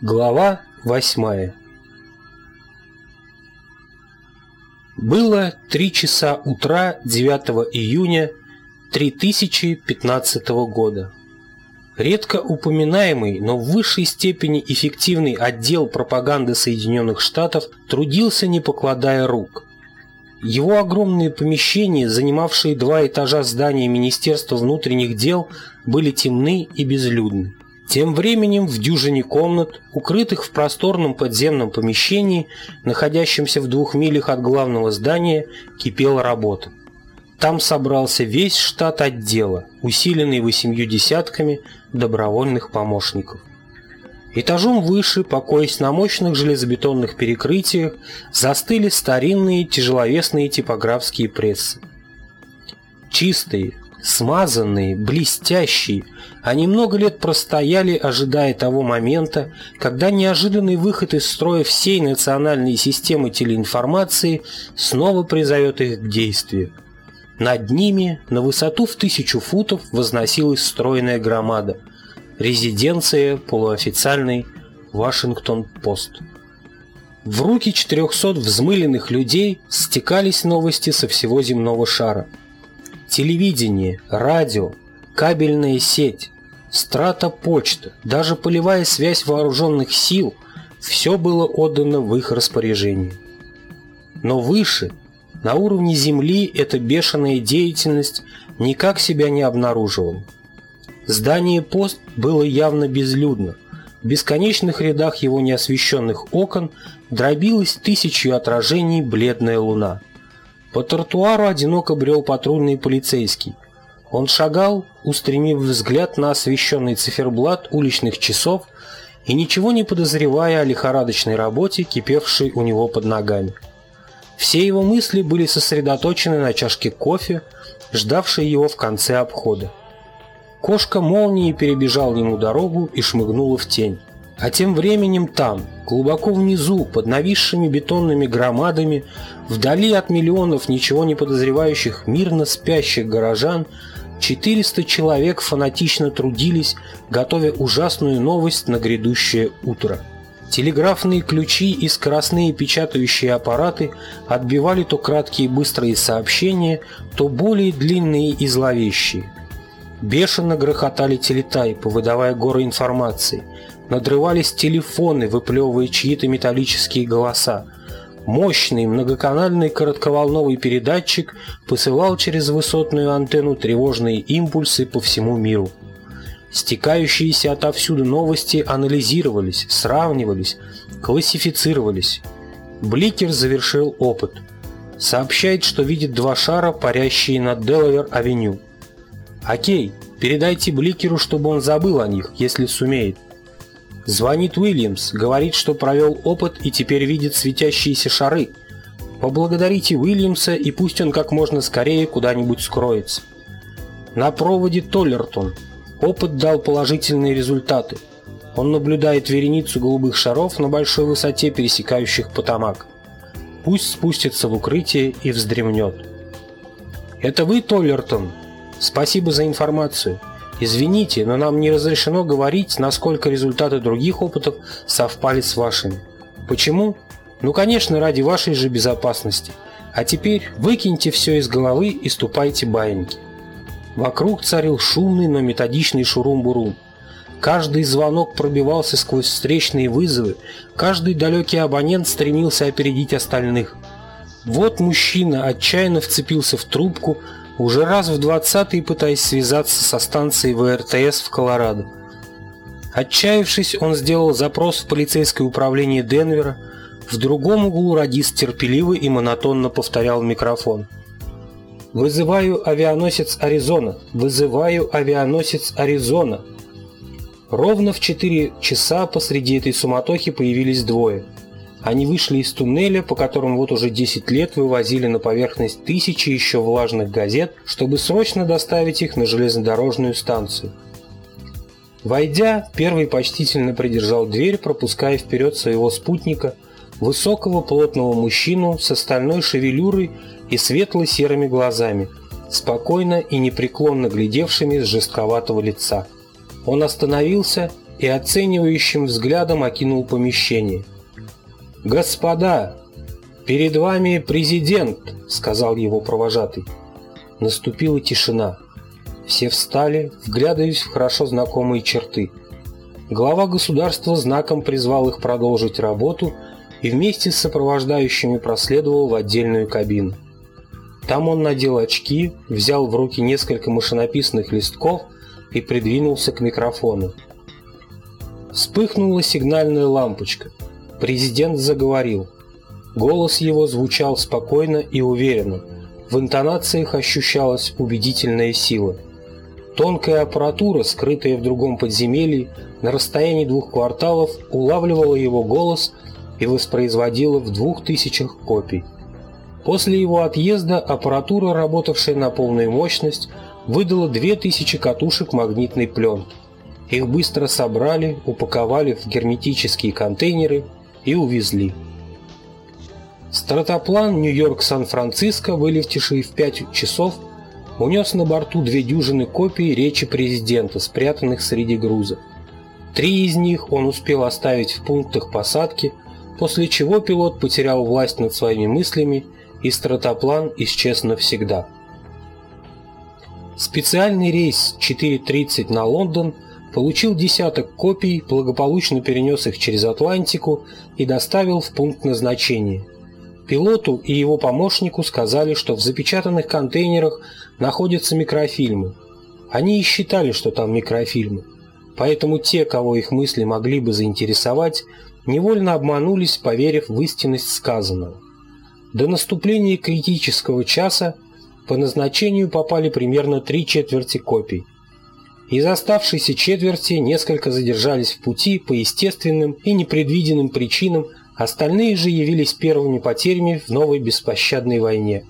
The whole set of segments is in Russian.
Глава восьмая Было три часа утра 9 июня 3015 года. Редко упоминаемый, но в высшей степени эффективный отдел пропаганды Соединенных Штатов трудился не покладая рук. Его огромные помещения, занимавшие два этажа здания Министерства внутренних дел, были темны и безлюдны. Тем временем в дюжине комнат, укрытых в просторном подземном помещении, находящемся в двух милях от главного здания, кипела работа. Там собрался весь штат отдела, усиленный восемью десятками добровольных помощников. Этажом выше, покоясь на мощных железобетонных перекрытиях, застыли старинные тяжеловесные типографские прессы. Чистые, смазанные, блестящие, они много лет простояли, ожидая того момента, когда неожиданный выход из строя всей национальной системы телеинформации снова призовет их к действию. Над ними, на высоту в тысячу футов, возносилась стройная громада – Резиденция полуофициальный Вашингтон-Пост. В руки 400 взмыленных людей стекались новости со всего земного шара. Телевидение, радио, кабельная сеть, страта почта, даже полевая связь вооруженных сил – все было отдано в их распоряжение. Но выше, на уровне Земли, эта бешеная деятельность никак себя не обнаруживала. Здание пост было явно безлюдно. В бесконечных рядах его неосвещенных окон дробилась тысячью отражений бледная луна. По тротуару одиноко брел патрульный полицейский. Он шагал, устремив взгляд на освещенный циферблат уличных часов и ничего не подозревая о лихорадочной работе, кипевшей у него под ногами. Все его мысли были сосредоточены на чашке кофе, ждавшей его в конце обхода. Кошка молнией перебежал ему дорогу и шмыгнула в тень. А тем временем там, глубоко внизу, под нависшими бетонными громадами, вдали от миллионов ничего не подозревающих мирно спящих горожан, 400 человек фанатично трудились, готовя ужасную новость на грядущее утро. Телеграфные ключи и скоростные печатающие аппараты отбивали то краткие быстрые сообщения, то более длинные и зловещие. Бешено грохотали телетайпы, выдавая горы информации. Надрывались телефоны, выплевывая чьи-то металлические голоса. Мощный многоканальный коротковолновый передатчик посылал через высотную антенну тревожные импульсы по всему миру. Стекающиеся отовсюду новости анализировались, сравнивались, классифицировались. Бликер завершил опыт. Сообщает, что видит два шара, парящие над Делавер-авеню. «Окей, передайте Бликеру, чтобы он забыл о них, если сумеет». Звонит Уильямс, говорит, что провел опыт и теперь видит светящиеся шары. Поблагодарите Уильямса и пусть он как можно скорее куда-нибудь скроется. На проводе Толлертон. Опыт дал положительные результаты. Он наблюдает вереницу голубых шаров на большой высоте, пересекающих Потамак. Пусть спустится в укрытие и вздремнет. «Это вы, Толлертон?» Спасибо за информацию. Извините, но нам не разрешено говорить, насколько результаты других опытов совпали с вашими. Почему? Ну, конечно, ради вашей же безопасности. А теперь выкиньте все из головы и ступайте баиньки. Вокруг царил шумный, но методичный шурум-бурум. Каждый звонок пробивался сквозь встречные вызовы, каждый далекий абонент стремился опередить остальных. Вот мужчина отчаянно вцепился в трубку, уже раз в двадцатый пытаясь связаться со станцией ВРТС в Колорадо. Отчаявшись, он сделал запрос в полицейское управление Денвера. В другом углу радист терпеливо и монотонно повторял микрофон. «Вызываю авианосец Аризона! Вызываю авианосец Аризона!» Ровно в четыре часа посреди этой суматохи появились двое – они вышли из туннеля, по которому вот уже 10 лет вывозили на поверхность тысячи еще влажных газет, чтобы срочно доставить их на железнодорожную станцию. Войдя, первый почтительно придержал дверь, пропуская вперед своего спутника, высокого плотного мужчину с остальной шевелюрой и светло-серыми глазами, спокойно и непреклонно глядевшими с жестковатого лица. Он остановился и оценивающим взглядом окинул помещение. «Господа, перед вами президент», — сказал его провожатый. Наступила тишина. Все встали, вглядываясь в хорошо знакомые черты. Глава государства знаком призвал их продолжить работу и вместе с сопровождающими проследовал в отдельную кабину. Там он надел очки, взял в руки несколько машинописных листков и придвинулся к микрофону. Вспыхнула сигнальная лампочка. Президент заговорил. Голос его звучал спокойно и уверенно. В интонациях ощущалась убедительная сила. Тонкая аппаратура, скрытая в другом подземелье, на расстоянии двух кварталов, улавливала его голос и воспроизводила в двух тысячах копий. После его отъезда аппаратура, работавшая на полную мощность, выдала 2000 катушек магнитной пленки. Их быстро собрали, упаковали в герметические контейнеры и увезли. Стратоплан Нью-Йорк-Сан-Франциско, вылетевший в 5 часов, унес на борту две дюжины копий речи президента, спрятанных среди груза. Три из них он успел оставить в пунктах посадки, после чего пилот потерял власть над своими мыслями и стратоплан исчез навсегда. Специальный рейс 4.30 на Лондон получил десяток копий, благополучно перенес их через Атлантику и доставил в пункт назначения. Пилоту и его помощнику сказали, что в запечатанных контейнерах находятся микрофильмы. Они и считали, что там микрофильмы. Поэтому те, кого их мысли могли бы заинтересовать, невольно обманулись, поверив в истинность сказанного. До наступления критического часа по назначению попали примерно три четверти копий. Из оставшейся четверти несколько задержались в пути по естественным и непредвиденным причинам, остальные же явились первыми потерями в новой беспощадной войне.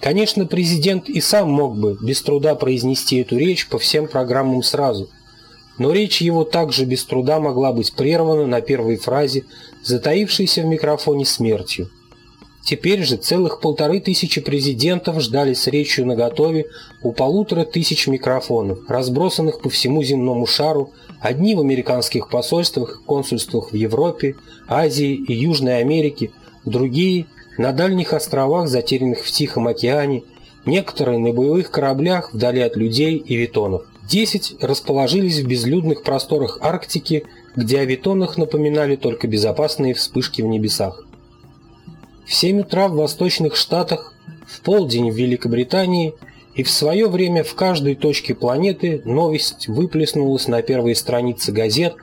Конечно, президент и сам мог бы без труда произнести эту речь по всем программам сразу, но речь его также без труда могла быть прервана на первой фразе, затаившейся в микрофоне смертью. Теперь же целых полторы тысячи президентов ждали с речью наготове у полутора тысяч микрофонов, разбросанных по всему земному шару, одни в американских посольствах консульствах в Европе, Азии и Южной Америке, другие на дальних островах, затерянных в Тихом океане, некоторые на боевых кораблях вдали от людей и витонов. Десять расположились в безлюдных просторах Арктики, где о витонах напоминали только безопасные вспышки в небесах. В 7 утра в восточных штатах, в полдень в Великобритании и в свое время в каждой точке планеты новость выплеснулась на первые страницы газет,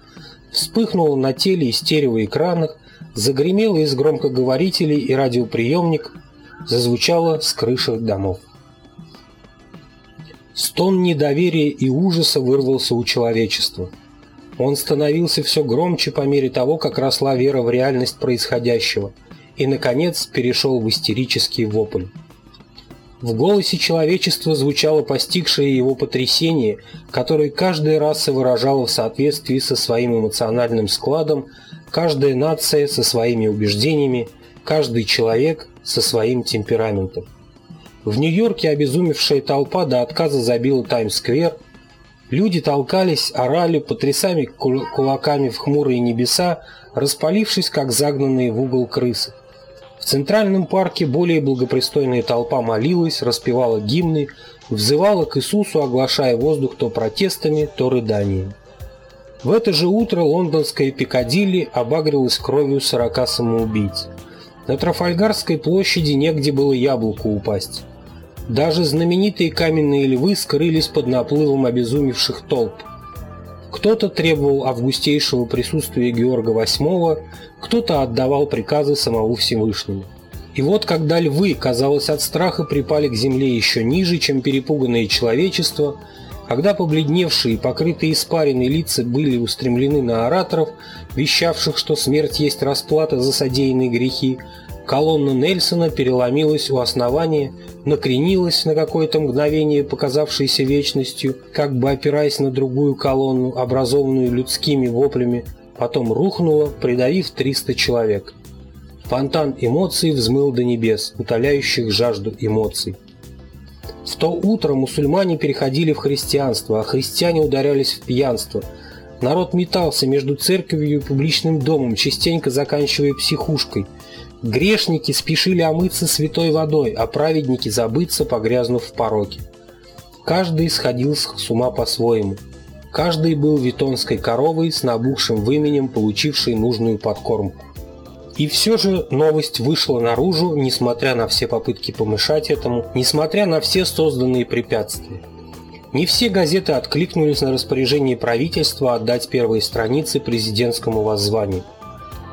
вспыхнула на теле и стереоэкранах, загремела из громкоговорителей и радиоприемник, зазвучала с крыши домов. Стон недоверия и ужаса вырвался у человечества. Он становился все громче по мере того, как росла вера в реальность происходящего – и, наконец, перешел в истерический вопль. В голосе человечества звучало постигшее его потрясение, которое каждая раса выражала в соответствии со своим эмоциональным складом, каждая нация со своими убеждениями, каждый человек со своим темпераментом. В Нью-Йорке обезумевшая толпа до отказа забила Таймс-сквер, люди толкались, орали, потрясами кулаками в хмурые небеса, распалившись, как загнанные в угол крысы. В Центральном парке более благопристойная толпа молилась, распевала гимны, взывала к Иисусу, оглашая воздух то протестами, то рыданиями. В это же утро лондонская Пикадилли обагрилась кровью сорока самоубийц. На Трафальгарской площади негде было яблоку упасть. Даже знаменитые каменные львы скрылись под наплывом обезумевших толп. Кто-то требовал августейшего присутствия Георга VIII, кто-то отдавал приказы самому Всевышнему. И вот когда львы, казалось, от страха припали к земле еще ниже, чем перепуганное человечество, когда побледневшие, покрытые испаренные лица были устремлены на ораторов, вещавших, что смерть есть расплата за содеянные грехи, Колонна Нельсона переломилась у основания, накренилась на какое-то мгновение, показавшееся вечностью, как бы опираясь на другую колонну, образованную людскими воплями, потом рухнула, придавив 300 человек. Фонтан эмоций взмыл до небес, утоляющих жажду эмоций. В то утро мусульмане переходили в христианство, а христиане ударялись в пьянство. Народ метался между церковью и публичным домом, частенько заканчивая психушкой. Грешники спешили омыться святой водой, а праведники забыться, погрязнув в пороке. Каждый сходил с ума по-своему. Каждый был витонской коровой с набухшим выменем, получившей нужную подкормку. И все же новость вышла наружу, несмотря на все попытки помешать этому, несмотря на все созданные препятствия. Не все газеты откликнулись на распоряжение правительства отдать первые страницы президентскому воззванию.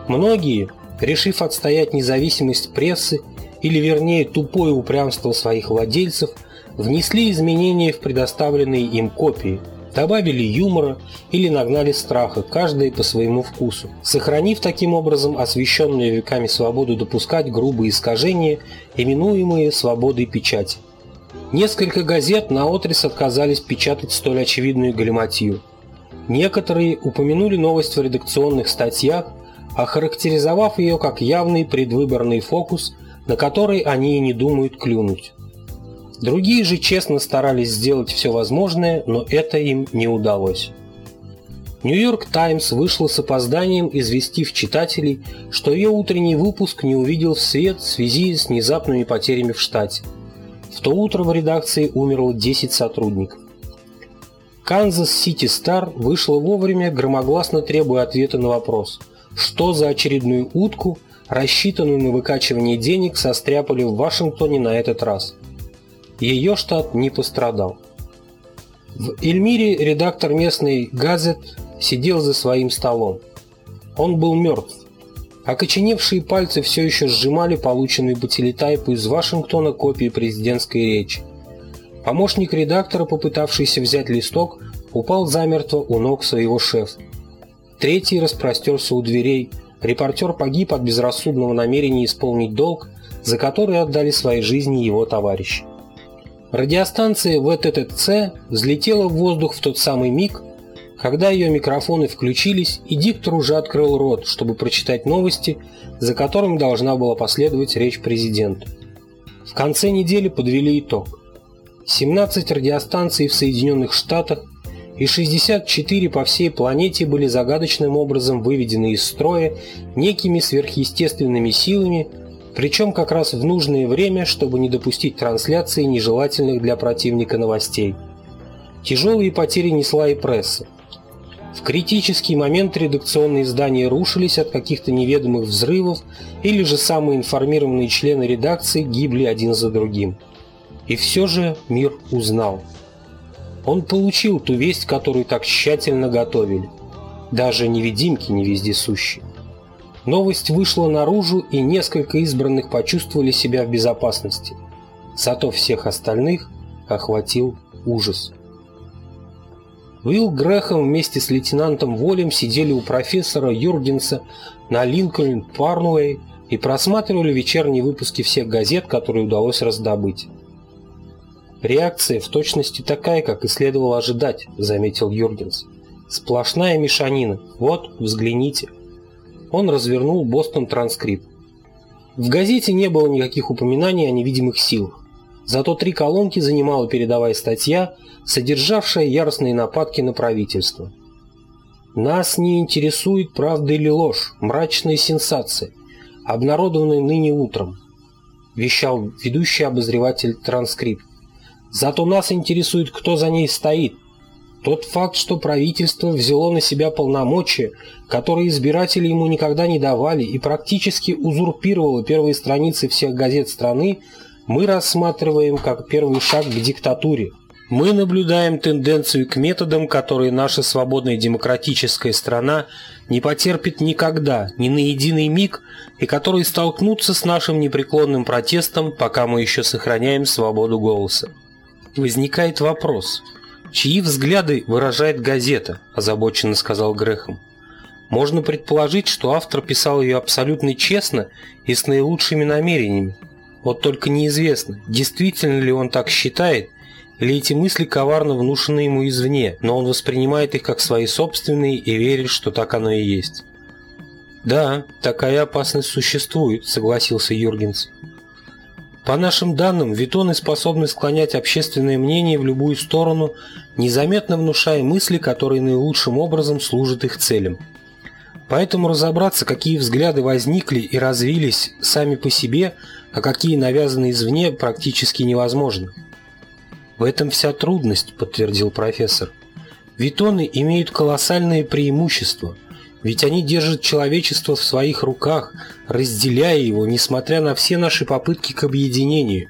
Многие, решив отстоять независимость прессы, или вернее тупое упрямство своих владельцев, внесли изменения в предоставленные им копии – добавили юмора или нагнали страха, каждый по своему вкусу, сохранив таким образом освященную веками свободу допускать грубые искажения, именуемые свободой печати. Несколько газет наотрез отказались печатать столь очевидную галиматью. Некоторые упомянули новость в редакционных статьях, охарактеризовав ее как явный предвыборный фокус, на который они и не думают клюнуть. Другие же честно старались сделать все возможное, но это им не удалось. Нью-Йорк Таймс вышла с опозданием, известив читателей, что ее утренний выпуск не увидел свет в связи с внезапными потерями в штате. В то утро в редакции умерло 10 сотрудников. Канзас Сити Стар вышла вовремя, громогласно требуя ответа на вопрос, что за очередную утку, рассчитанную на выкачивание денег, состряпали в Вашингтоне на этот раз – ее штат не пострадал. В Эльмире редактор местной газет сидел за своим столом. Он был мертв. Окоченевшие пальцы все еще сжимали полученную по из Вашингтона копии президентской речи. Помощник редактора, попытавшийся взять листок, упал замертво у ног своего шефа. Третий распростерся у дверей. Репортер погиб от безрассудного намерения исполнить долг, за который отдали свои жизни его товарищи. Радиостанция ВТТЦ взлетела в воздух в тот самый миг, когда ее микрофоны включились, и диктор уже открыл рот, чтобы прочитать новости, за которым должна была последовать речь президента. В конце недели подвели итог. 17 радиостанций в Соединенных Штатах и 64 по всей планете были загадочным образом выведены из строя некими сверхъестественными силами, причем как раз в нужное время, чтобы не допустить трансляции нежелательных для противника новостей. Тяжелые потери несла и пресса. В критический момент редакционные здания рушились от каких-то неведомых взрывов, или же самые информированные члены редакции гибли один за другим. И все же мир узнал. Он получил ту весть, которую так тщательно готовили. Даже невидимки не вездесущие. Новость вышла наружу, и несколько избранных почувствовали себя в безопасности. Зато всех остальных охватил ужас. Уилл Грэхэм вместе с лейтенантом Волем сидели у профессора Юргенса на Линкольн Парнуэй и просматривали вечерние выпуски всех газет, которые удалось раздобыть. «Реакция в точности такая, как и следовало ожидать», — заметил Юргенс. «Сплошная мешанина. Вот, взгляните». Он развернул Бостон Транскрипт. В газете не было никаких упоминаний о невидимых силах. Зато три колонки занимала передовая статья, содержавшая яростные нападки на правительство. «Нас не интересует правда или ложь, мрачная сенсация, обнародованная ныне утром», вещал ведущий обозреватель транскрипт. «Зато нас интересует, кто за ней стоит, тот факт, что правительство взяло на себя полномочия, которые избиратели ему никогда не давали и практически узурпировало первые страницы всех газет страны, мы рассматриваем как первый шаг к диктатуре. Мы наблюдаем тенденцию к методам, которые наша свободная демократическая страна не потерпит никогда, ни на единый миг, и которые столкнутся с нашим непреклонным протестом, пока мы еще сохраняем свободу голоса. Возникает вопрос – «Чьи взгляды выражает газета?» – озабоченно сказал Грехом. «Можно предположить, что автор писал ее абсолютно честно и с наилучшими намерениями. Вот только неизвестно, действительно ли он так считает, или эти мысли коварно внушены ему извне, но он воспринимает их как свои собственные и верит, что так оно и есть». «Да, такая опасность существует», – согласился Юргенс. По нашим данным, витоны способны склонять общественное мнение в любую сторону, незаметно внушая мысли, которые наилучшим образом служат их целям. Поэтому разобраться, какие взгляды возникли и развились сами по себе, а какие навязаны извне, практически невозможно. В этом вся трудность, подтвердил профессор. Витоны имеют колоссальные преимущества, ведь они держат человечество в своих руках, разделяя его, несмотря на все наши попытки к объединению.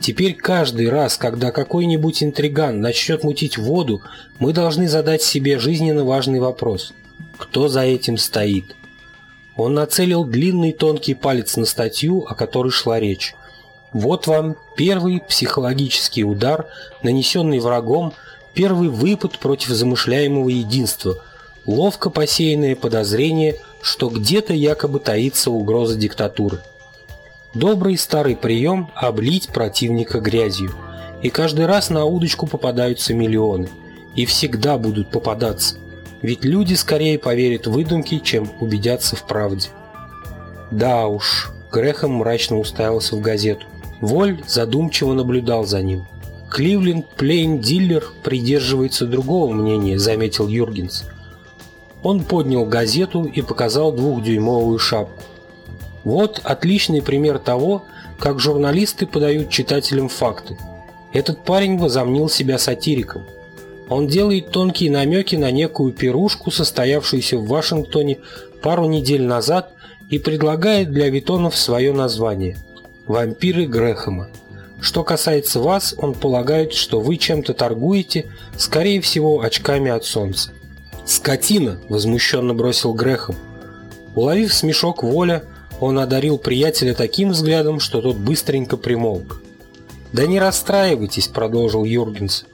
Теперь каждый раз, когда какой-нибудь интриган начнет мутить воду, мы должны задать себе жизненно важный вопрос – кто за этим стоит. Он нацелил длинный тонкий палец на статью, о которой шла речь. Вот вам первый психологический удар, нанесенный врагом, первый выпад против замышляемого единства, ловко посеянное подозрение, что где-то якобы таится угроза диктатуры. Добрый старый прием – облить противника грязью. И каждый раз на удочку попадаются миллионы. И всегда будут попадаться – ведь люди скорее поверят в выдумки, чем убедятся в правде. Да уж, Грехом мрачно уставился в газету. Воль задумчиво наблюдал за ним. Кливленд Плейн Диллер придерживается другого мнения, заметил Юргенс. Он поднял газету и показал двухдюймовую шапку. Вот отличный пример того, как журналисты подают читателям факты. Этот парень возомнил себя сатириком. Он делает тонкие намеки на некую пирушку, состоявшуюся в Вашингтоне пару недель назад, и предлагает для витонов свое название – «Вампиры Грэхэма». Что касается вас, он полагает, что вы чем-то торгуете, скорее всего, очками от солнца. «Скотина!» – возмущенно бросил Грэхэм. Уловив смешок воля, он одарил приятеля таким взглядом, что тот быстренько примолк. «Да не расстраивайтесь», – продолжил Юргенс.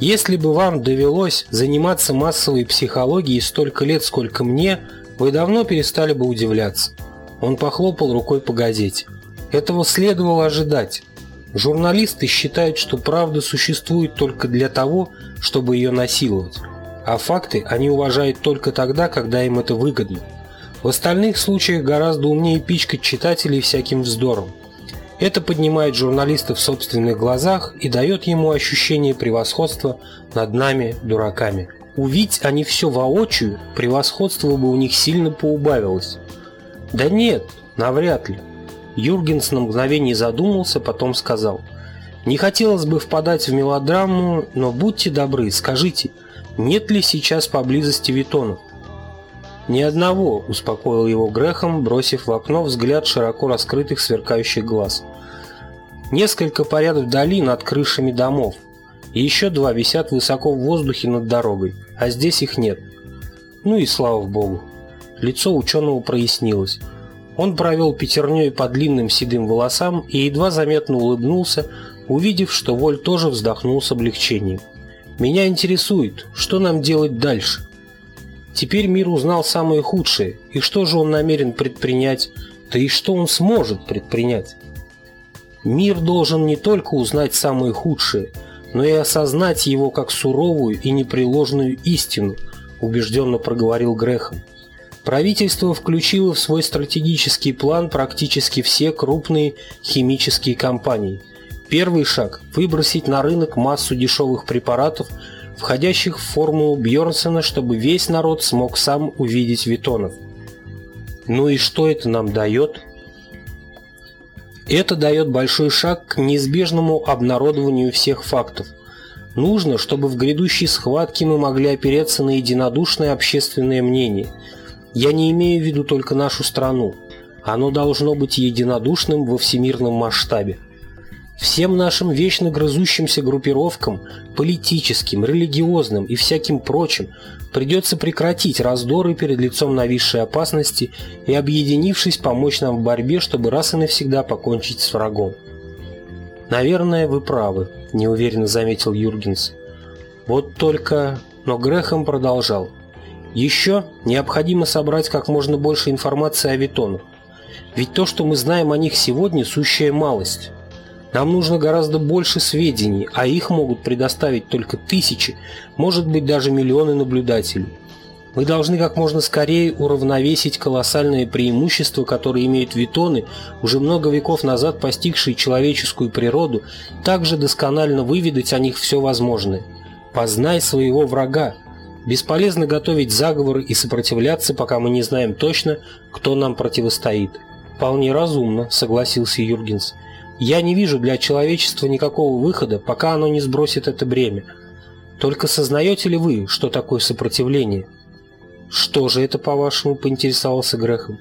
Если бы вам довелось заниматься массовой психологией столько лет, сколько мне, вы давно перестали бы удивляться. Он похлопал рукой по газете. Этого следовало ожидать. Журналисты считают, что правда существует только для того, чтобы ее насиловать. А факты они уважают только тогда, когда им это выгодно. В остальных случаях гораздо умнее пичкать читателей всяким вздором. Это поднимает журналиста в собственных глазах и дает ему ощущение превосходства над нами, дураками. Увидеть они все воочию, превосходство бы у них сильно поубавилось. Да нет, навряд ли. Юргенс на мгновение задумался, потом сказал. Не хотелось бы впадать в мелодраму, но будьте добры, скажите, нет ли сейчас поблизости Витонов? «Ни одного», – успокоил его Грехом, бросив в окно взгляд широко раскрытых сверкающих глаз. Несколько парят вдали над крышами домов, и еще два висят высоко в воздухе над дорогой, а здесь их нет. Ну и слава богу. Лицо ученого прояснилось. Он провел пятерней по длинным седым волосам и едва заметно улыбнулся, увидев, что Воль тоже вздохнул с облегчением. «Меня интересует, что нам делать дальше?» Теперь мир узнал самое худшее, и что же он намерен предпринять, да и что он сможет предпринять. Мир должен не только узнать самое худшее, но и осознать его как суровую и непреложную истину, убежденно проговорил Грехом. Правительство включило в свой стратегический план практически все крупные химические компании. Первый шаг – выбросить на рынок массу дешевых препаратов – входящих в формулу Бьернсона, чтобы весь народ смог сам увидеть Витонов. Ну и что это нам дает? Это дает большой шаг к неизбежному обнародованию всех фактов. Нужно, чтобы в грядущей схватке мы могли опереться на единодушное общественное мнение. Я не имею в виду только нашу страну. Оно должно быть единодушным во всемирном масштабе. Всем нашим вечно грызущимся группировкам, политическим, религиозным и всяким прочим, придется прекратить раздоры перед лицом нависшей опасности и, объединившись, помочь нам в борьбе, чтобы раз и навсегда покончить с врагом. «Наверное, вы правы», – неуверенно заметил Юргенс. «Вот только...» Но Грехом продолжал. «Еще необходимо собрать как можно больше информации о Витонах. Ведь то, что мы знаем о них сегодня, сущая малость». Нам нужно гораздо больше сведений, а их могут предоставить только тысячи, может быть даже миллионы наблюдателей. Мы должны как можно скорее уравновесить колоссальное преимущество, которое имеют витоны, уже много веков назад постигшие человеческую природу, также досконально выведать о них все возможное. Познай своего врага. Бесполезно готовить заговоры и сопротивляться, пока мы не знаем точно, кто нам противостоит. Вполне разумно, согласился Юргенс. Я не вижу для человечества никакого выхода, пока оно не сбросит это бремя. Только сознаете ли вы, что такое сопротивление? «Что же это, по-вашему?» – поинтересовался Грехом.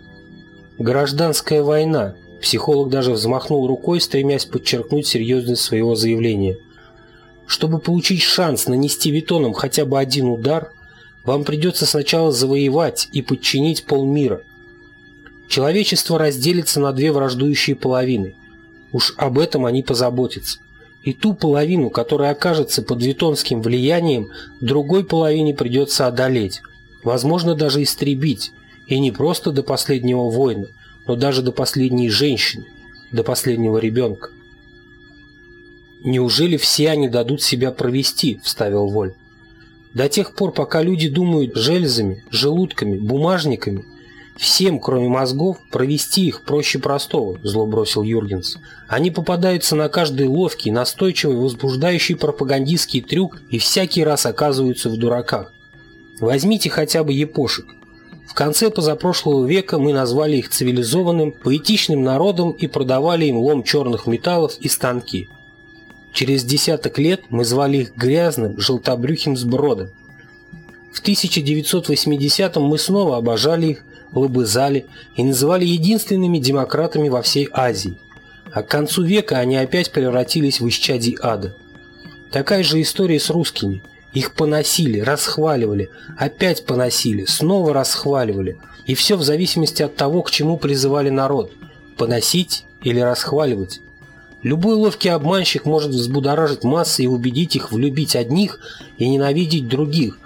«Гражданская война», – психолог даже взмахнул рукой, стремясь подчеркнуть серьезность своего заявления. «Чтобы получить шанс нанести витоном хотя бы один удар, вам придется сначала завоевать и подчинить полмира. Человечество разделится на две враждующие половины. Уж об этом они позаботятся. И ту половину, которая окажется под витонским влиянием, другой половине придется одолеть, возможно даже истребить, и не просто до последнего воина, но даже до последней женщины, до последнего ребенка. «Неужели все они дадут себя провести?» – вставил Воль. «До тех пор, пока люди думают железами, желудками, бумажниками, всем, кроме мозгов, провести их проще простого», – зло бросил Юргенс. «Они попадаются на каждый ловкий, настойчивый, возбуждающий пропагандистский трюк и всякий раз оказываются в дураках. Возьмите хотя бы епошек. В конце позапрошлого века мы назвали их цивилизованным, поэтичным народом и продавали им лом черных металлов и станки. Через десяток лет мы звали их грязным, желтобрюхим сбродом. В 1980-м мы снова обожали их, лобызали и называли единственными демократами во всей Азии. А к концу века они опять превратились в исчадий ада. Такая же история с русскими – их поносили, расхваливали, опять поносили, снова расхваливали. И все в зависимости от того, к чему призывали народ – поносить или расхваливать. Любой ловкий обманщик может взбудоражить массы и убедить их влюбить одних и ненавидеть других,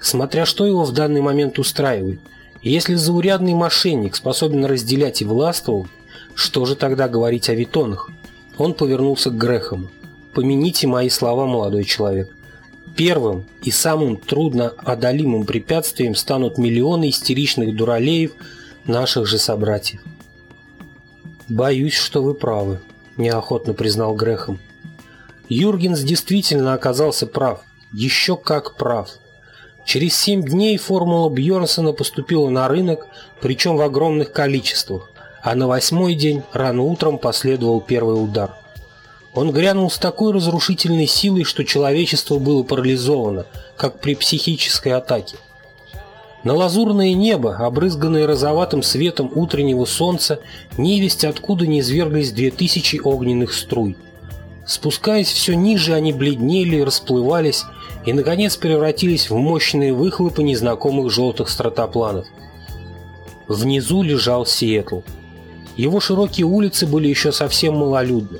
смотря что его в данный момент устраивает. Если заурядный мошенник способен разделять и властвовать, что же тогда говорить о витонах? Он повернулся к Грехому. «Помяните мои слова, молодой человек. Первым и самым трудноодолимым препятствием станут миллионы истеричных дуралеев наших же собратьев. «Боюсь, что вы правы», – неохотно признал Грехом. Юргенс действительно оказался прав, еще как прав. Через семь дней формула Бьернсона поступила на рынок, причем в огромных количествах, а на восьмой день рано утром последовал первый удар – он грянул с такой разрушительной силой, что человечество было парализовано, как при психической атаке. На лазурное небо, обрызганное розоватым светом утреннего солнца, невесть откуда не изверглись две тысячи огненных струй. Спускаясь все ниже, они бледнели, расплывались и, наконец, превратились в мощные выхлопы незнакомых желтых стратопланов. Внизу лежал Сиэтл. Его широкие улицы были еще совсем малолюдны.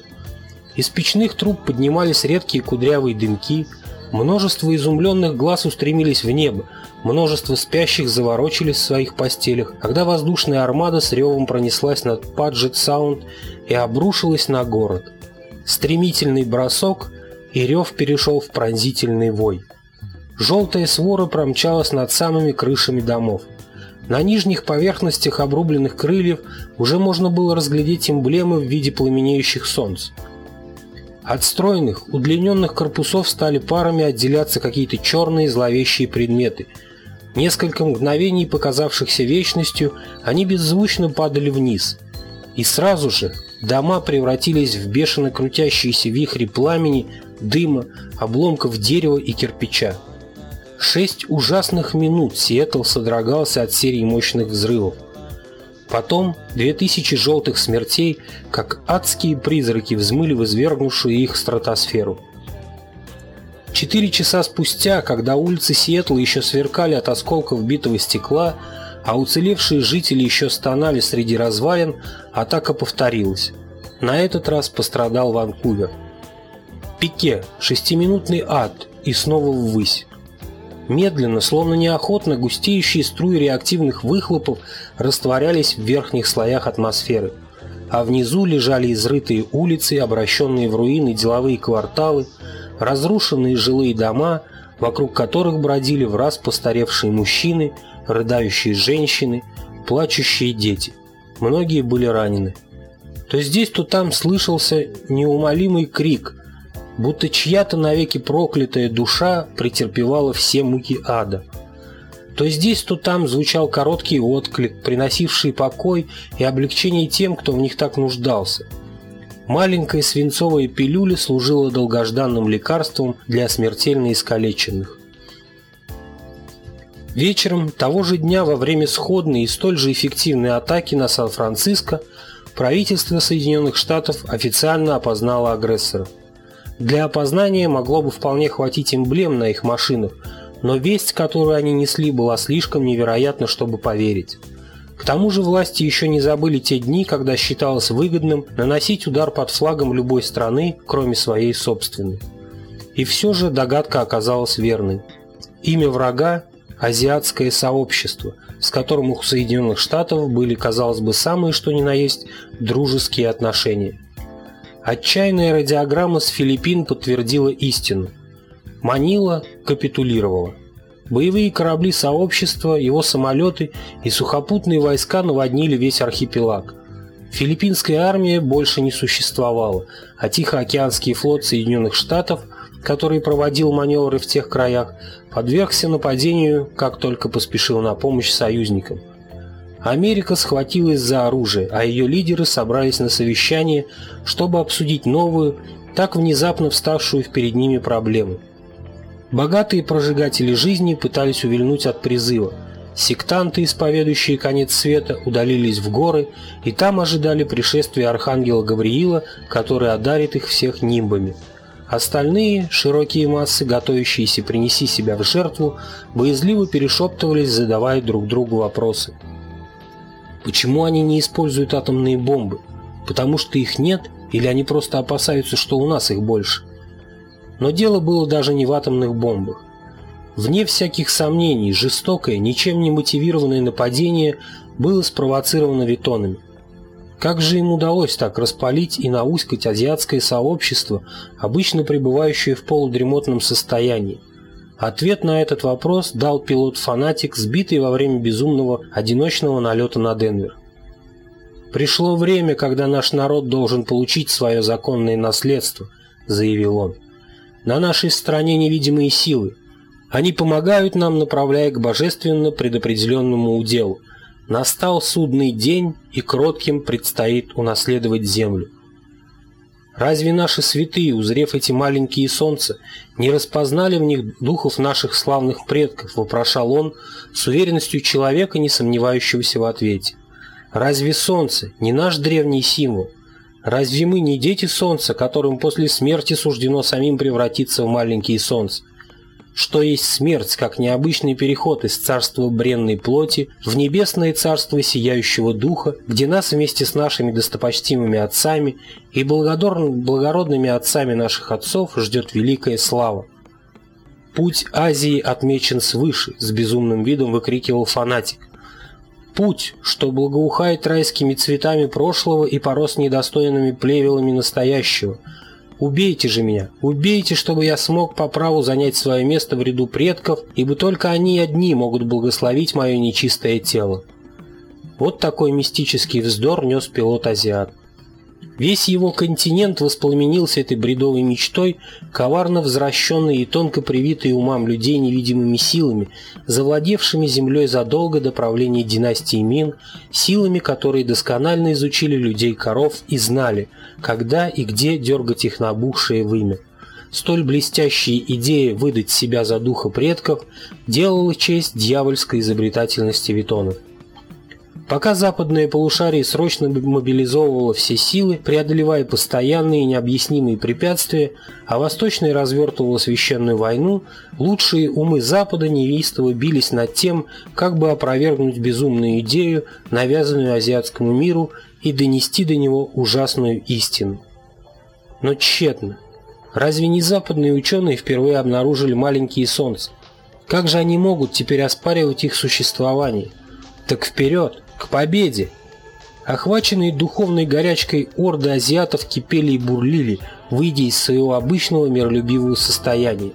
Из печных труб поднимались редкие кудрявые дымки, множество изумленных глаз устремились в небо, множество спящих заворочились в своих постелях, когда воздушная армада с ревом пронеслась над Паджет-Саунд и обрушилась на город. Стремительный бросок, и рев перешел в пронзительный вой. Желтая свора промчалась над самыми крышами домов. На нижних поверхностях обрубленных крыльев уже можно было разглядеть эмблемы в виде пламенеющих солнц. От стройных, удлиненных корпусов стали парами отделяться какие-то черные зловещие предметы. Несколько мгновений, показавшихся вечностью, они беззвучно падали вниз. И сразу же дома превратились в бешено крутящиеся вихри пламени, дыма, обломков дерева и кирпича. Шесть ужасных минут Сиэтл содрогался от серии мощных взрывов. Потом две тысячи желтых смертей, как адские призраки, взмыли в извергнувшую их стратосферу. Четыре часа спустя, когда улицы Сиэтла еще сверкали от осколков битого стекла, а уцелевшие жители еще стонали среди развалин, атака повторилась. На этот раз пострадал Ванкувер. Пике, шестиминутный ад и снова ввысь. Медленно, словно неохотно, густеющие струи реактивных выхлопов растворялись в верхних слоях атмосферы, а внизу лежали изрытые улицы, обращенные в руины деловые кварталы, разрушенные жилые дома, вокруг которых бродили в раз постаревшие мужчины, рыдающие женщины, плачущие дети. Многие были ранены. То здесь, то там слышался неумолимый крик, будто чья-то навеки проклятая душа претерпевала все муки ада. То здесь, то там звучал короткий отклик, приносивший покой и облегчение тем, кто в них так нуждался. Маленькая свинцовая пилюля служила долгожданным лекарством для смертельно искалеченных. Вечером того же дня во время сходной и столь же эффективной атаки на Сан-Франциско правительство Соединенных Штатов официально опознало агрессора. Для опознания могло бы вполне хватить эмблем на их машинах, но весть, которую они несли, была слишком невероятна, чтобы поверить. К тому же власти еще не забыли те дни, когда считалось выгодным наносить удар под флагом любой страны, кроме своей собственной. И все же догадка оказалась верной. Имя врага – азиатское сообщество, с которым у Соединенных Штатов были, казалось бы, самые что ни на есть дружеские отношения. Отчаянная радиограмма с Филиппин подтвердила истину. Манила капитулировала. Боевые корабли сообщества, его самолеты и сухопутные войска наводнили весь архипелаг. Филиппинская армия больше не существовала, а Тихоокеанский флот Соединенных Штатов, который проводил маневры в тех краях, подвергся нападению, как только поспешил на помощь союзникам. Америка схватилась за оружие, а ее лидеры собрались на совещание, чтобы обсудить новую, так внезапно вставшую перед ними проблему – Богатые прожигатели жизни пытались увильнуть от призыва. Сектанты, исповедующие конец света, удалились в горы и там ожидали пришествия архангела Гавриила, который одарит их всех нимбами. Остальные, широкие массы, готовящиеся принести себя в жертву, боязливо перешептывались, задавая друг другу вопросы. Почему они не используют атомные бомбы? Потому что их нет или они просто опасаются, что у нас их больше? Но дело было даже не в атомных бомбах. Вне всяких сомнений, жестокое, ничем не мотивированное нападение было спровоцировано витонами. Как же им удалось так распалить и науськать азиатское сообщество, обычно пребывающее в полудремотном состоянии? Ответ на этот вопрос дал пилот-фанатик, сбитый во время безумного одиночного налета на Денвер. «Пришло время, когда наш народ должен получить свое законное наследство», — заявил он. На нашей стороне невидимые силы. Они помогают нам, направляя к божественно предопределенному уделу. Настал судный день, и кротким предстоит унаследовать землю. Разве наши святые, узрев эти маленькие солнца, не распознали в них духов наших славных предков, вопрошал он с уверенностью человека, не сомневающегося в ответе. Разве солнце не наш древний символ? Разве мы не дети солнца, которым после смерти суждено самим превратиться в маленькие солнца? Что есть смерть, как необычный переход из царства бренной плоти в небесное царство сияющего духа, где нас вместе с нашими достопочтимыми отцами и благородными отцами наших отцов ждет великая слава. Путь Азии отмечен свыше, с безумным видом выкрикивал фанатик путь, что благоухает райскими цветами прошлого и порос недостойными плевелами настоящего. Убейте же меня, убейте, чтобы я смог по праву занять свое место в ряду предков, ибо только они одни могут благословить мое нечистое тело. Вот такой мистический вздор нес пилот-азиат. Весь его континент воспламенился этой бредовой мечтой, коварно возвращенной и тонко привитой умам людей невидимыми силами, завладевшими землей задолго до правления династии Мин, силами, которые досконально изучили людей-коров и знали, когда и где дергать их набухшее вымя. Столь блестящая идея выдать себя за духа предков делала честь дьявольской изобретательности Витонов. Пока западное полушарие срочно мобилизовывало все силы, преодолевая постоянные и необъяснимые препятствия, а восточное развертывало священную войну, лучшие умы Запада неистово бились над тем, как бы опровергнуть безумную идею, навязанную азиатскому миру, и донести до него ужасную истину. Но тщетно. Разве не западные ученые впервые обнаружили маленькие солнца? Как же они могут теперь оспаривать их существование? Так вперед! К победе! Охваченные духовной горячкой орды азиатов кипели и бурлили, выйдя из своего обычного миролюбивого состояния.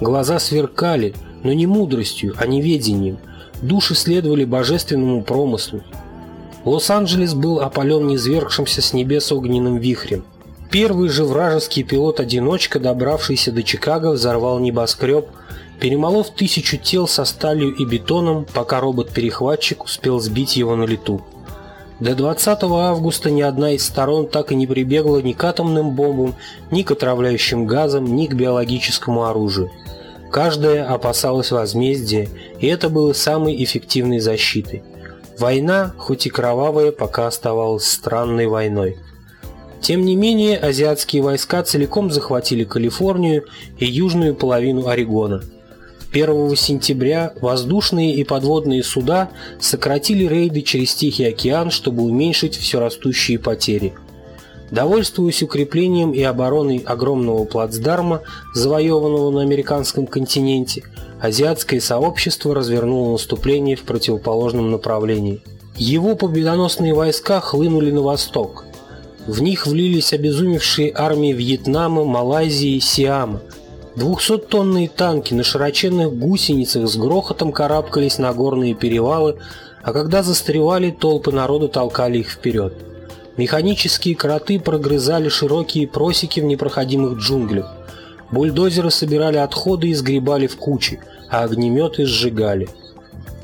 Глаза сверкали, но не мудростью, а неведением. Души следовали божественному промыслу. Лос-Анджелес был опален низвергшимся с небес огненным вихрем. Первый же вражеский пилот-одиночка, добравшийся до Чикаго, взорвал небоскреб, перемолов тысячу тел со сталью и бетоном, пока робот-перехватчик успел сбить его на лету. До 20 августа ни одна из сторон так и не прибегла ни к атомным бомбам, ни к отравляющим газам, ни к биологическому оружию. Каждая опасалась возмездия, и это было самой эффективной защитой. Война, хоть и кровавая, пока оставалась странной войной. Тем не менее, азиатские войска целиком захватили Калифорнию и южную половину Орегона – 1 сентября воздушные и подводные суда сократили рейды через Тихий океан, чтобы уменьшить все растущие потери. Довольствуясь укреплением и обороной огромного плацдарма, завоеванного на американском континенте, азиатское сообщество развернуло наступление в противоположном направлении. Его победоносные войска хлынули на восток. В них влились обезумевшие армии Вьетнама, Малайзии, Сиама – Двухсоттонные танки на широченных гусеницах с грохотом карабкались на горные перевалы, а когда застревали, толпы народу толкали их вперед. Механические кроты прогрызали широкие просеки в непроходимых джунглях. Бульдозеры собирали отходы и сгребали в кучи, а огнеметы сжигали.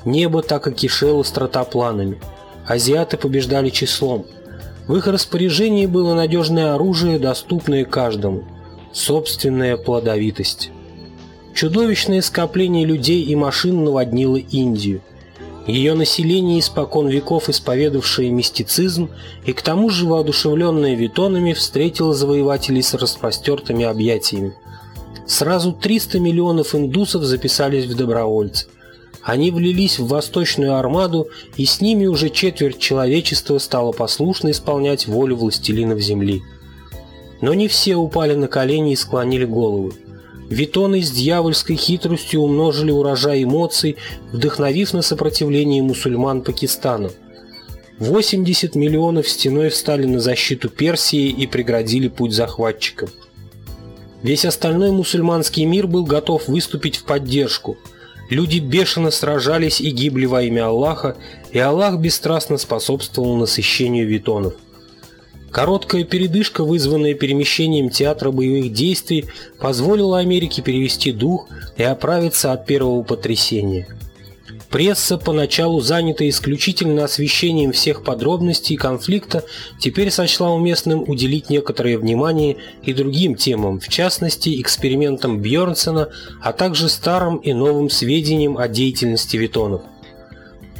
Небо так и кишело стратопланами. Азиаты побеждали числом. В их распоряжении было надежное оружие, доступное каждому – собственная плодовитость. Чудовищное скопление людей и машин наводнило Индию. Ее население, испокон веков исповедавшее мистицизм и к тому же воодушевленное витонами, встретило завоевателей с распростертыми объятиями. Сразу 300 миллионов индусов записались в добровольцы. Они влились в восточную армаду, и с ними уже четверть человечества стало послушно исполнять волю властелинов земли. Но не все упали на колени и склонили головы. Витоны с дьявольской хитростью умножили урожай эмоций, вдохновив на сопротивление мусульман Пакистана. 80 миллионов стеной встали на защиту Персии и преградили путь захватчикам. Весь остальной мусульманский мир был готов выступить в поддержку. Люди бешено сражались и гибли во имя Аллаха, и Аллах бесстрастно способствовал насыщению витонов. Короткая передышка, вызванная перемещением театра боевых действий, позволила Америке перевести дух и оправиться от первого потрясения. Пресса, поначалу занятая исключительно освещением всех подробностей конфликта, теперь сочла уместным уделить некоторое внимание и другим темам, в частности, экспериментам Бьернсона, а также старым и новым сведениям о деятельности Витонов.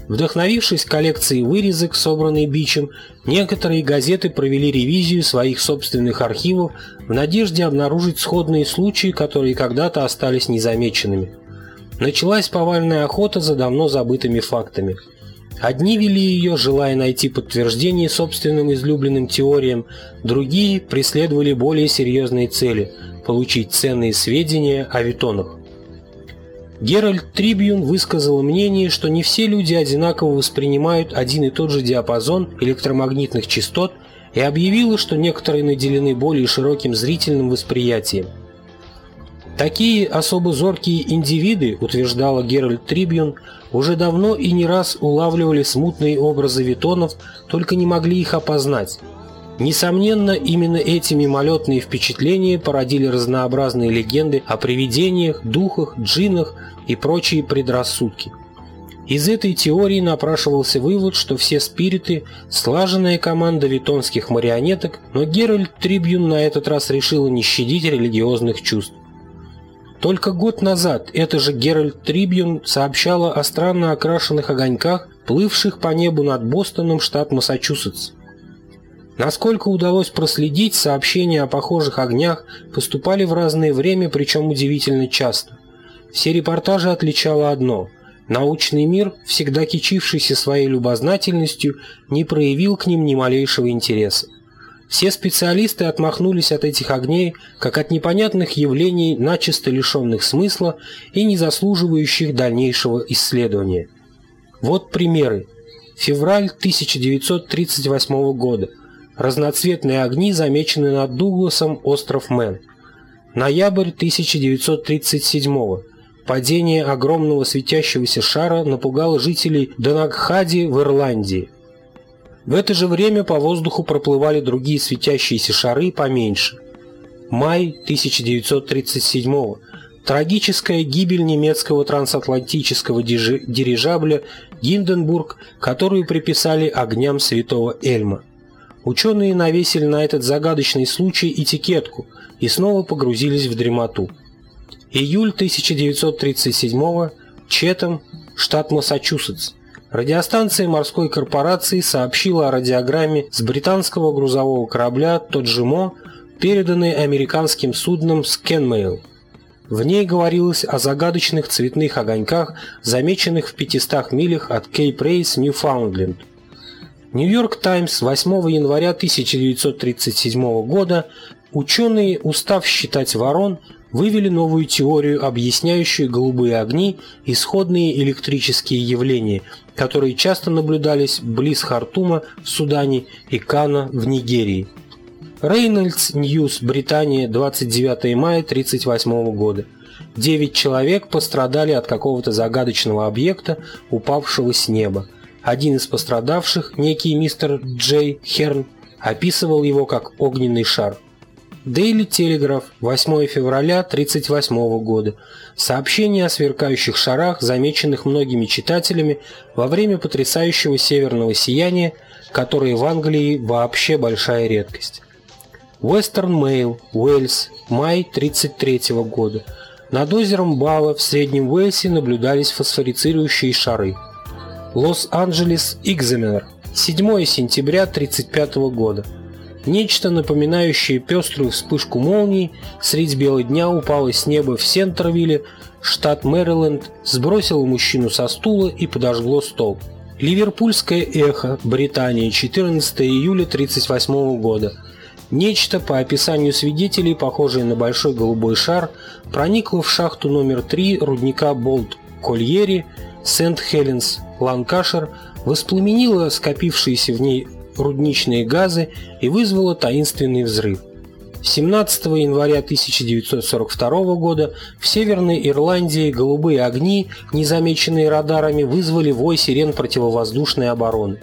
Вдохновившись коллекцией вырезок, собранной Бичем, некоторые газеты провели ревизию своих собственных архивов в надежде обнаружить сходные случаи, которые когда-то остались незамеченными. Началась повальная охота за давно забытыми фактами. Одни вели ее, желая найти подтверждение собственным излюбленным теориям, другие преследовали более серьезные цели – получить ценные сведения о витонах. Геральт Трибьюн высказал мнение, что не все люди одинаково воспринимают один и тот же диапазон электромагнитных частот и объявила, что некоторые наделены более широким зрительным восприятием. Такие особо зоркие индивиды, утверждала Геральт Трибьюн, уже давно и не раз улавливали смутные образы витонов, только не могли их опознать. Несомненно, именно эти мимолетные впечатления породили разнообразные легенды о привидениях, духах, джиннах и прочие предрассудки. Из этой теории напрашивался вывод, что все спириты – слаженная команда витонских марионеток, но Геральт Трибьюн на этот раз решила не щадить религиозных чувств. Только год назад эта же Геральт Трибьюн сообщала о странно окрашенных огоньках, плывших по небу над Бостоном, штат Массачусетс. Насколько удалось проследить, сообщения о похожих огнях поступали в разное время, причем удивительно часто. Все репортажи отличало одно – научный мир, всегда кичившийся своей любознательностью, не проявил к ним ни малейшего интереса. Все специалисты отмахнулись от этих огней, как от непонятных явлений, начисто лишенных смысла и не заслуживающих дальнейшего исследования. Вот примеры. Февраль 1938 года. Разноцветные огни замечены над Дугласом, остров Мэн. Ноябрь 1937 Падение огромного светящегося шара напугало жителей Донагхади в Ирландии. В это же время по воздуху проплывали другие светящиеся шары поменьше. Май 1937 Трагическая гибель немецкого трансатлантического дирижабля «Гинденбург», которую приписали огням святого Эльма. Ученые навесили на этот загадочный случай этикетку и снова погрузились в дремоту. Июль 1937 Четом, штат Массачусетс. Радиостанция морской корпорации сообщила о радиограмме с британского грузового корабля «Тоджимо», переданной американским судном «Скенмейл». В ней говорилось о загадочных цветных огоньках, замеченных в 500 милях от Кейп-Рейс, Ньюфаундленд. Нью-Йорк Таймс 8 января 1937 года ученые, устав считать ворон, вывели новую теорию, объясняющую голубые огни и сходные электрические явления, которые часто наблюдались близ Хартума в Судане и Кана в Нигерии. Reynolds News, Британия, 29 мая 1938 года. Девять человек пострадали от какого-то загадочного объекта, упавшего с неба. Один из пострадавших, некий мистер Джей Херн, описывал его как огненный шар. Daily Telegraph, 8 февраля 1938 года. Сообщение о сверкающих шарах, замеченных многими читателями во время потрясающего северного сияния, которое в Англии вообще большая редкость. Western Mail, Уэльс, май 1933 года. Над озером Бава в Среднем Уэльсе наблюдались фосфорицирующие шары. Лос-Анджелес Экзаменер, 7 сентября 1935 года. Нечто, напоминающее пеструю вспышку молнии, средь бела дня упало с неба в Сентервилле, штат Мэриленд, сбросило мужчину со стула и подожгло стол. Ливерпульское эхо, Британия, 14 июля 1938 года. Нечто, по описанию свидетелей, похожее на большой голубой шар, проникло в шахту номер 3 рудника Болт-Кольери, Сент-Хеленс, Ланкашир, воспламенило скопившиеся в ней рудничные газы и вызвало таинственный взрыв. 17 января 1942 года в Северной Ирландии голубые огни, незамеченные радарами, вызвали вой сирен противовоздушной обороны.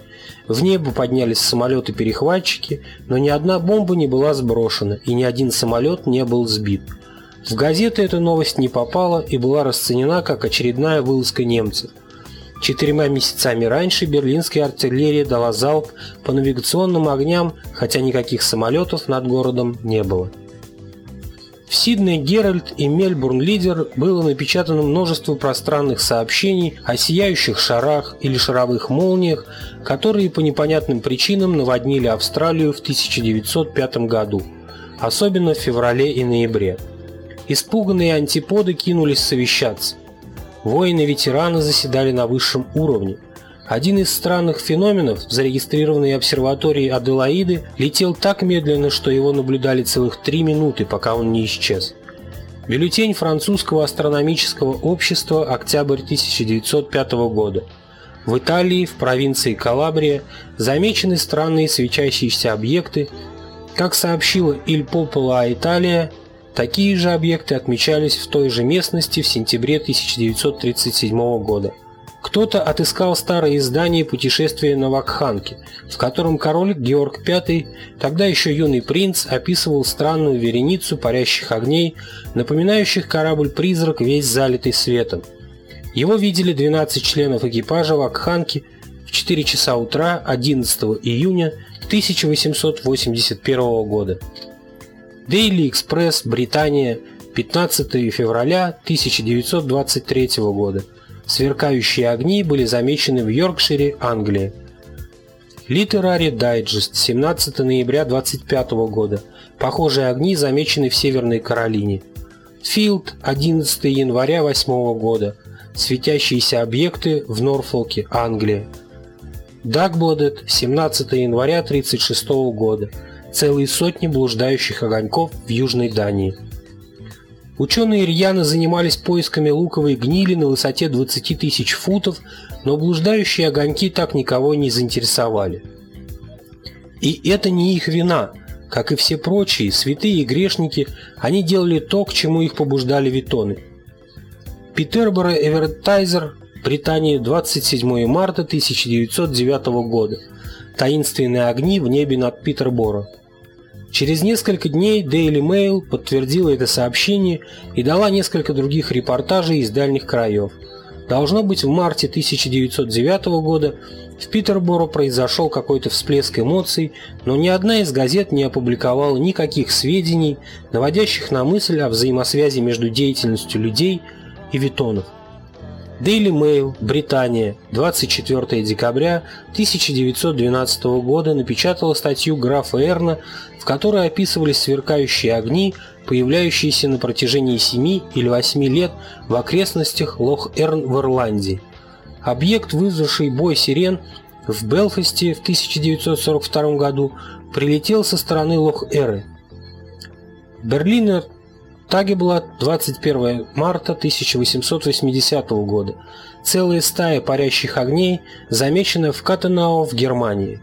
В небо поднялись самолеты-перехватчики, но ни одна бомба не была сброшена и ни один самолет не был сбит. В газеты эта новость не попала и была расценена как очередная вылазка немцев. Четырьмя месяцами раньше берлинская артиллерия дала залп по навигационным огням, хотя никаких самолетов над городом не было. В Сиднey Геральт и Мельбурн Лидер было напечатано множество пространных сообщений о сияющих шарах или шаровых молниях, которые по непонятным причинам наводнили Австралию в 1905 году, особенно в феврале и ноябре. Испуганные антиподы кинулись совещаться. Воины-ветераны заседали на высшем уровне, один из странных феноменов, зарегистрированный обсерваторией Аделаиды, летел так медленно, что его наблюдали целых три минуты, пока он не исчез. Бюллетень французского астрономического общества «Октябрь 1905 года». В Италии, в провинции Калабрия, замечены странные свечащиеся объекты. Как сообщила Иль Попола Италия, такие же объекты отмечались в той же местности в сентябре 1937 года. Кто-то отыскал старое издание «Путешествие на Вакханке», в котором король Георг V, тогда еще юный принц, описывал странную вереницу парящих огней, напоминающих корабль-призрак, весь залитый светом. Его видели 12 членов экипажа Вакханки в 4 часа утра 11 июня 1881 года. Daily Express, Британия, 15 февраля 1923 года. Сверкающие огни были замечены в Йоркшире, Англия. Literary Digest, 17 ноября 25 года. Похожие огни замечены в Северной Каролине. Field, 11 января 8 года. Светящиеся объекты в Норфолке, Англия. Dagbladet, 17 января 36 года. Целые сотни блуждающих огоньков в Южной Дании. Ученые рьяно занимались поисками луковой гнили на высоте 20 тысяч футов, но блуждающие огоньки так никого не заинтересовали. И это не их вина. Как и все прочие, святые и грешники, они делали то, к чему их побуждали витоны. Питерборо Эвертайзер, Британия, 27 марта 1909 года. Таинственные огни в небе над Питерборо. Через несколько дней Daily Mail подтвердила это сообщение и дала несколько других репортажей из дальних краев. Должно быть, в марте 1909 года в Питерборо произошел какой-то всплеск эмоций, но ни одна из газет не опубликовала никаких сведений, наводящих на мысль о взаимосвязи между деятельностью людей и витонов. Daily Mail, Британия, 24 декабря 1912 года напечатала статью графа Эрна, в которой описывались сверкающие огни, появляющиеся на протяжении 7 или 8 лет в окрестностях Лох-Эрн в Ирландии. Объект, вызвавший бой сирен в Белфасте в 1942 году, прилетел со стороны Лох-Эры. Берлинер Тагеблат, 21 марта 1880 года. Целая стая парящих огней замечена в Катенау в Германии.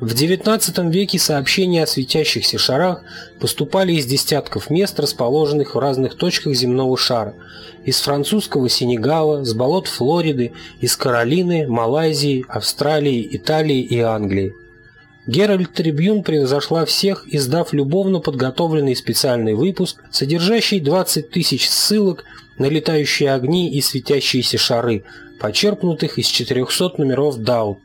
В XIX веке сообщения о светящихся шарах поступали из десятков мест, расположенных в разных точках земного шара. Из французского Сенегала, с болот Флориды, из Каролины, Малайзии, Австралии, Италии и Англии. Геральт Трибюн превзошла всех, издав любовно подготовленный специальный выпуск, содержащий 20 тысяч ссылок на летающие огни и светящиеся шары, почерпнутых из 400 номеров Даут.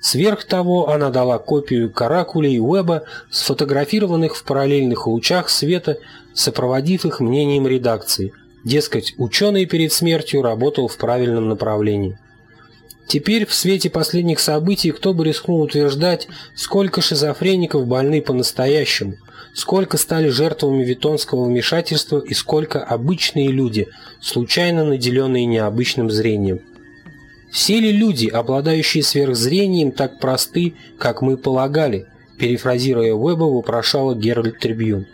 Сверх того, она дала копию каракулей Уэба, сфотографированных в параллельных лучах света, сопроводив их мнением редакции. Дескать, ученый перед смертью работал в правильном направлении. Теперь, в свете последних событий, кто бы рискнул утверждать, сколько шизофреников больны по-настоящему, сколько стали жертвами витонского вмешательства и сколько обычные люди, случайно наделенные необычным зрением. Все ли люди, обладающие сверхзрением, так просты, как мы полагали, перефразируя Уэба, вопрошала Геральт Трибьюн.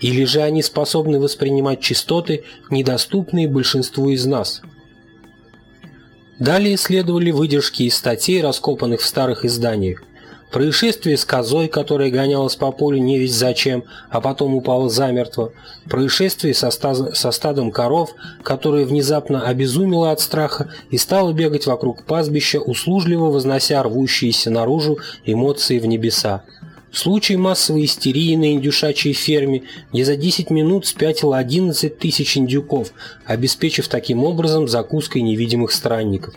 Или же они способны воспринимать частоты, недоступные большинству из нас – Далее следовали выдержки из статей, раскопанных в старых изданиях. Происшествие с козой, которая гонялась по полю не весь зачем, а потом упала замертво. Происшествие со, стаз... со стадом коров, которое внезапно обезумело от страха и стало бегать вокруг пастбища, услужливо вознося рвущиеся наружу эмоции в небеса. Случай массовой истерии на индюшачьей ферме, где за 10 минут спятило 11 тысяч индюков, обеспечив таким образом закуской невидимых странников.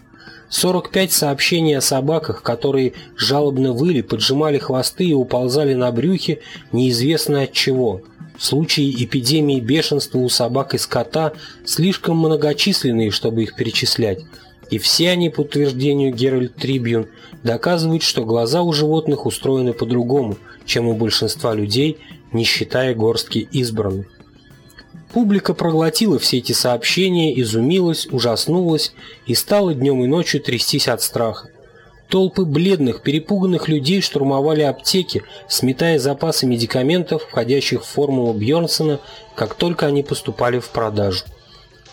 45 сообщений о собаках, которые жалобно выли, поджимали хвосты и уползали на брюхе неизвестно от чего. Случаи эпидемии бешенства у собак и скота слишком многочисленные, чтобы их перечислять. И все они, по утверждению Геральт Трибьюн, доказывают, что глаза у животных устроены по-другому, чем у большинства людей, не считая горстки избранных. Публика проглотила все эти сообщения, изумилась, ужаснулась и стала днем и ночью трястись от страха. Толпы бледных, перепуганных людей штурмовали аптеки, сметая запасы медикаментов, входящих в формулу Бьернсона, как только они поступали в продажу.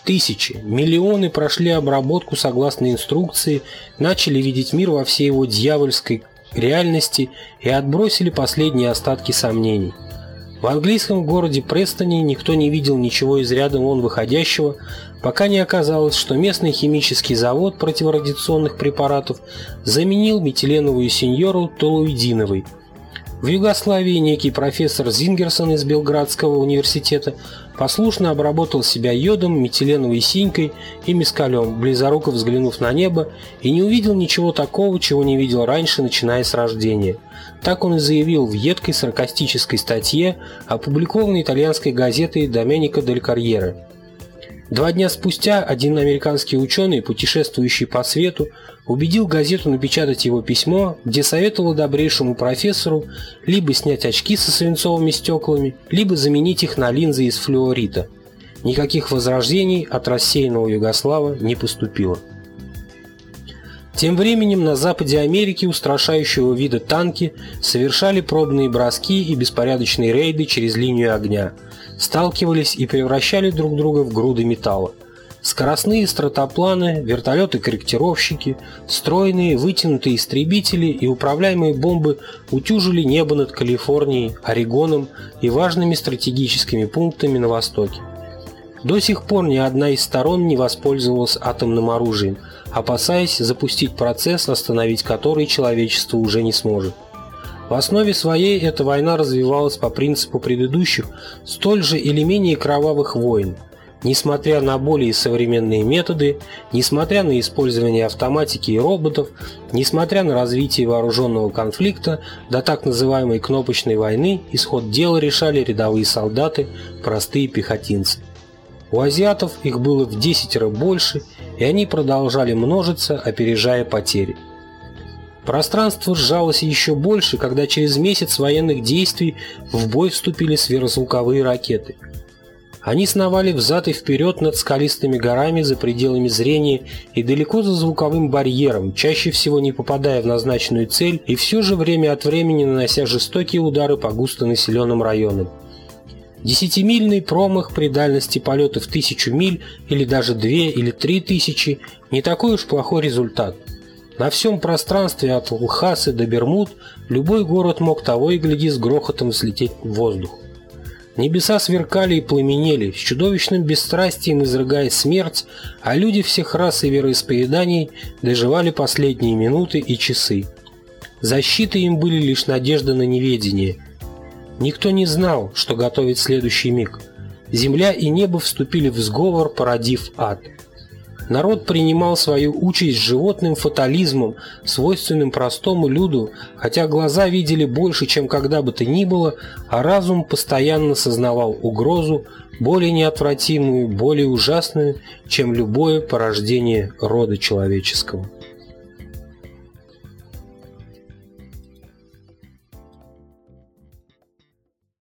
Тысячи, миллионы прошли обработку согласно инструкции, начали видеть мир во всей его дьявольской реальности и отбросили последние остатки сомнений. В английском городе Престоне никто не видел ничего из ряда вон выходящего, пока не оказалось, что местный химический завод противорадиационных препаратов заменил метиленовую сеньору толуидиновой – в Югославии некий профессор Зингерсон из Белградского университета послушно обработал себя йодом, метиленовой синькой и мескалем, близоруко взглянув на небо, и не увидел ничего такого, чего не видел раньше, начиная с рождения. Так он и заявил в едкой саркастической статье, опубликованной итальянской газетой «Доменико дель Карьере». Два дня спустя один американский ученый, путешествующий по свету, убедил газету напечатать его письмо, где советовал добрейшему профессору либо снять очки со свинцовыми стеклами, либо заменить их на линзы из флуорита. Никаких возрождений от рассеянного Югослава не поступило. Тем временем на западе Америки устрашающего вида танки совершали пробные броски и беспорядочные рейды через линию огня – сталкивались и превращали друг друга в груды металла. Скоростные стратопланы, вертолеты-корректировщики, стройные, вытянутые истребители и управляемые бомбы утюжили небо над Калифорнией, Орегоном и важными стратегическими пунктами на востоке. До сих пор ни одна из сторон не воспользовалась атомным оружием, опасаясь запустить процесс, остановить который человечество уже не сможет. В основе своей эта война развивалась по принципу предыдущих, столь же или менее кровавых войн – Несмотря на более современные методы, несмотря на использование автоматики и роботов, несмотря на развитие вооруженного конфликта до так называемой кнопочной войны, исход дела решали рядовые солдаты, простые пехотинцы. У азиатов их было в десятеро больше, и они продолжали множиться, опережая потери. Пространство сжалось еще больше, когда через месяц военных действий в бой вступили сверхзвуковые ракеты – они сновали взад и вперед над скалистыми горами за пределами зрения и далеко за звуковым барьером, чаще всего не попадая в назначенную цель и все же время от времени нанося жестокие удары по густонаселенным районам. Десятимильный промах при дальности полета в тысячу миль или даже две или три тысячи – не такой уж плохой результат. На всем пространстве от Лхасы до Бермуд любой город мог того и гляди с грохотом взлететь в воздух. Небеса сверкали и пламенели, с чудовищным бесстрастием изрыгая смерть, а люди всех рас и вероисповеданий доживали последние минуты и часы. Защитой им были лишь надежда на неведение. Никто не знал, что готовит следующий миг. Земля и небо вступили в сговор, породив ад. Народ принимал свою участь с животным фатализмом, свойственным простому люду, хотя глаза видели больше, чем когда бы то ни было, а разум постоянно сознавал угрозу, более неотвратимую, более ужасную, чем любое порождение рода человеческого.